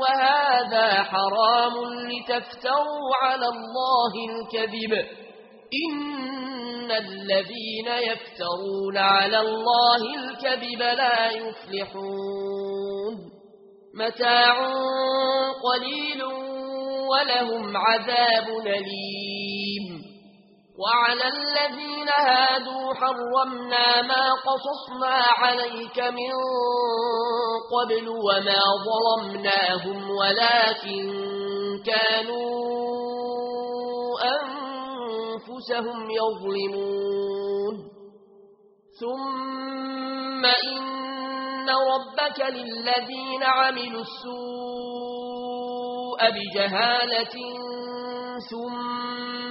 وهذا حرام لتفتروا على الله الكذب. إن الذين يفترون على الله الكذب لا يفلحون. متاع قليل ولهم عذاب نليم وعلى الذين هادوا حرمنا ما قصصنا عليك من قبل وما ظلمناهم ولكن كانوا أنفسهم يظلمون. ثم إن ربك للذين عملوا السوء بجهالة ثم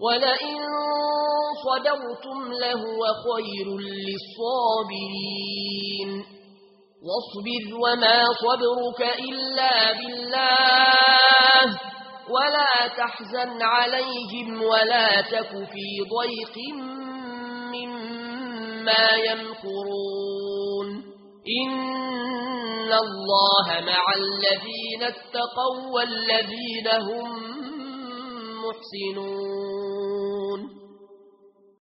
ولئن صدرتم لهو خير للصابرين. واصبر وما صبرك إلا بالله. ولا تحزن عليهم ولا تك في ضيق مما يمكرون. إن الله مع الذين اتقوا والذين هم محسنون.